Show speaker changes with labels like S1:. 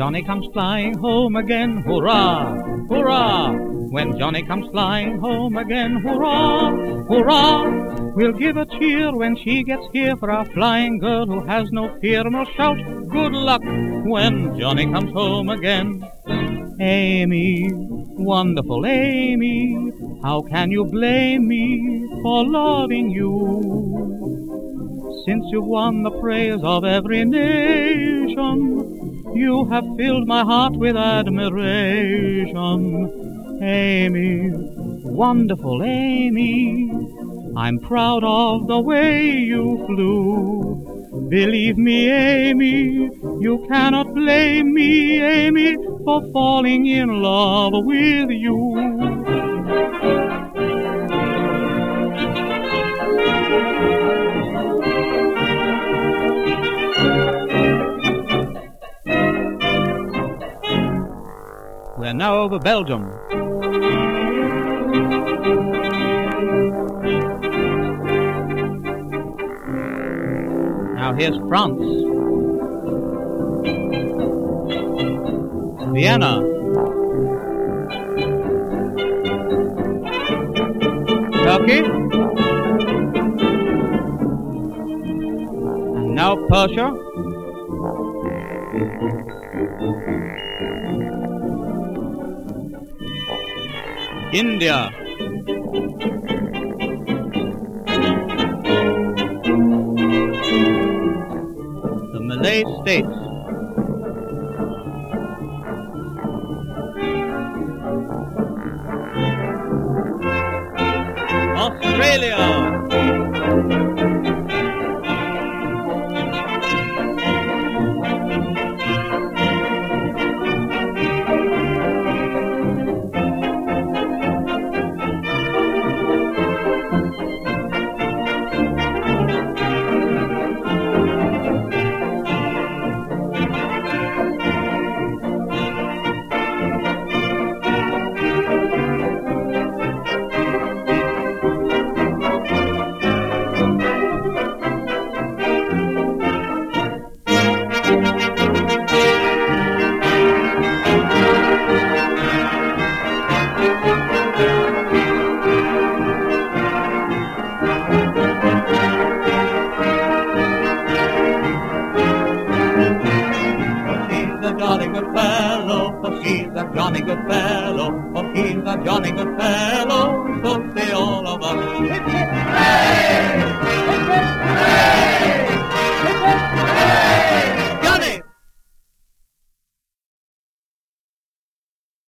S1: Johnny comes flying home again, hurrah, hurrah! When Johnny comes flying home again, hurrah, hurrah! We'll give a cheer when she gets here for our flying girl who has no fear nor shout. Good luck when Johnny comes home again. Amy, wonderful Amy, how can you blame me for loving you? Since you've won the praise of every nation, you have filled my heart with admiration. Amy, wonderful Amy, I'm proud of the way you flew. Believe me, Amy, you cannot blame me, Amy, for falling in love with you. Now over Belgium. Now here's France. Vienna. Turkey. And now Persia. India. The Malay States. Australia. A jolly good fellow, for he's a jolly good fellow, for he's a jolly good fellow, so say all of us.